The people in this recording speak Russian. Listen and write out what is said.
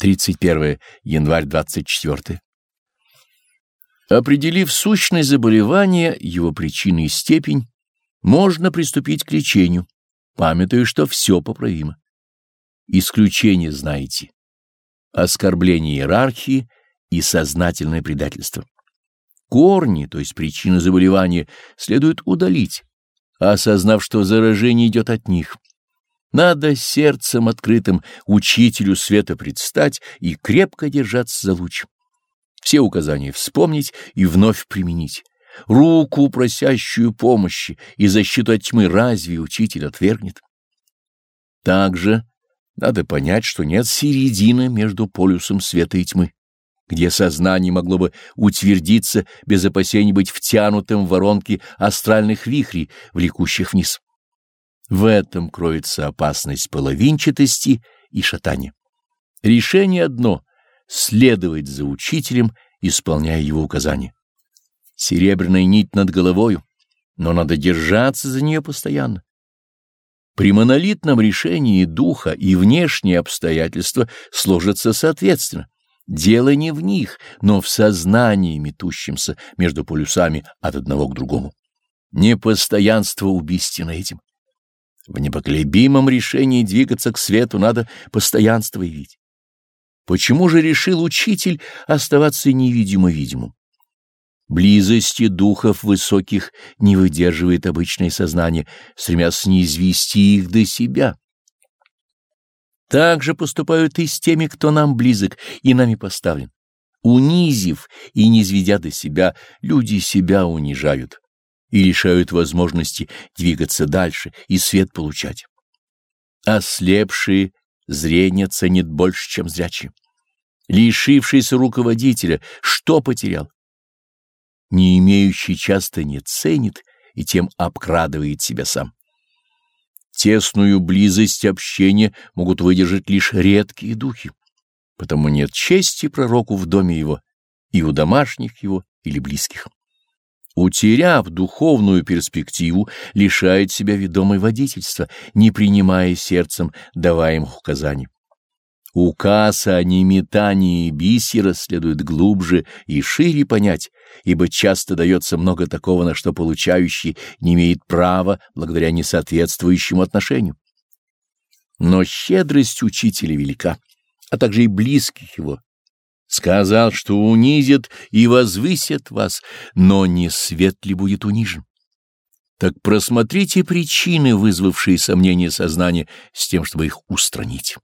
31 январь 24. Определив сущность заболевания, его причины и степень, можно приступить к лечению, памятуя, что все поправимо. Исключение знаете. Оскорбление иерархии и сознательное предательство. Корни, то есть причины заболевания, следует удалить, осознав, что заражение идет от них. Надо сердцем открытым учителю света предстать и крепко держаться за луч. Все указания вспомнить и вновь применить. Руку, просящую помощи и защиту от тьмы, разве учитель отвергнет? Также надо понять, что нет середины между полюсом света и тьмы где сознание могло бы утвердиться без опасений быть втянутым в воронки астральных вихрей, влекущих вниз. В этом кроется опасность половинчатости и шатания. Решение одно — следовать за учителем, исполняя его указания. Серебряная нить над головою, но надо держаться за нее постоянно. При монолитном решении духа и внешние обстоятельства сложатся соответственно. Дело не в них, но в сознании, метущемся между полюсами от одного к другому. Непостоянство убийственно этим. В непоколебимом решении двигаться к свету надо постоянство явить. Почему же решил учитель оставаться невидимо-видимым? Близости духов высоких не выдерживает обычное сознание, стремясь не извести их до себя. Так же поступают и с теми, кто нам близок и нами поставлен. Унизив и низведя до себя, люди себя унижают и лишают возможности двигаться дальше и свет получать. Ослепшие зрение ценит больше, чем зрячие. Лишившийся руководителя, что потерял? Не имеющий часто не ценит и тем обкрадывает себя сам. Тесную близость общения могут выдержать лишь редкие духи, потому нет чести пророку в доме его и у домашних его или близких. Утеряв духовную перспективу, лишает себя ведомой водительства, не принимая сердцем даваемых указаний. Указ о неметании бисера следует глубже и шире понять, ибо часто дается много такого, на что получающий не имеет права благодаря несоответствующему отношению. Но щедрость учителя велика, а также и близких его. Сказал, что унизят и возвысят вас, но не свет ли будет унижен? Так просмотрите причины, вызвавшие сомнения сознания, с тем, чтобы их устранить.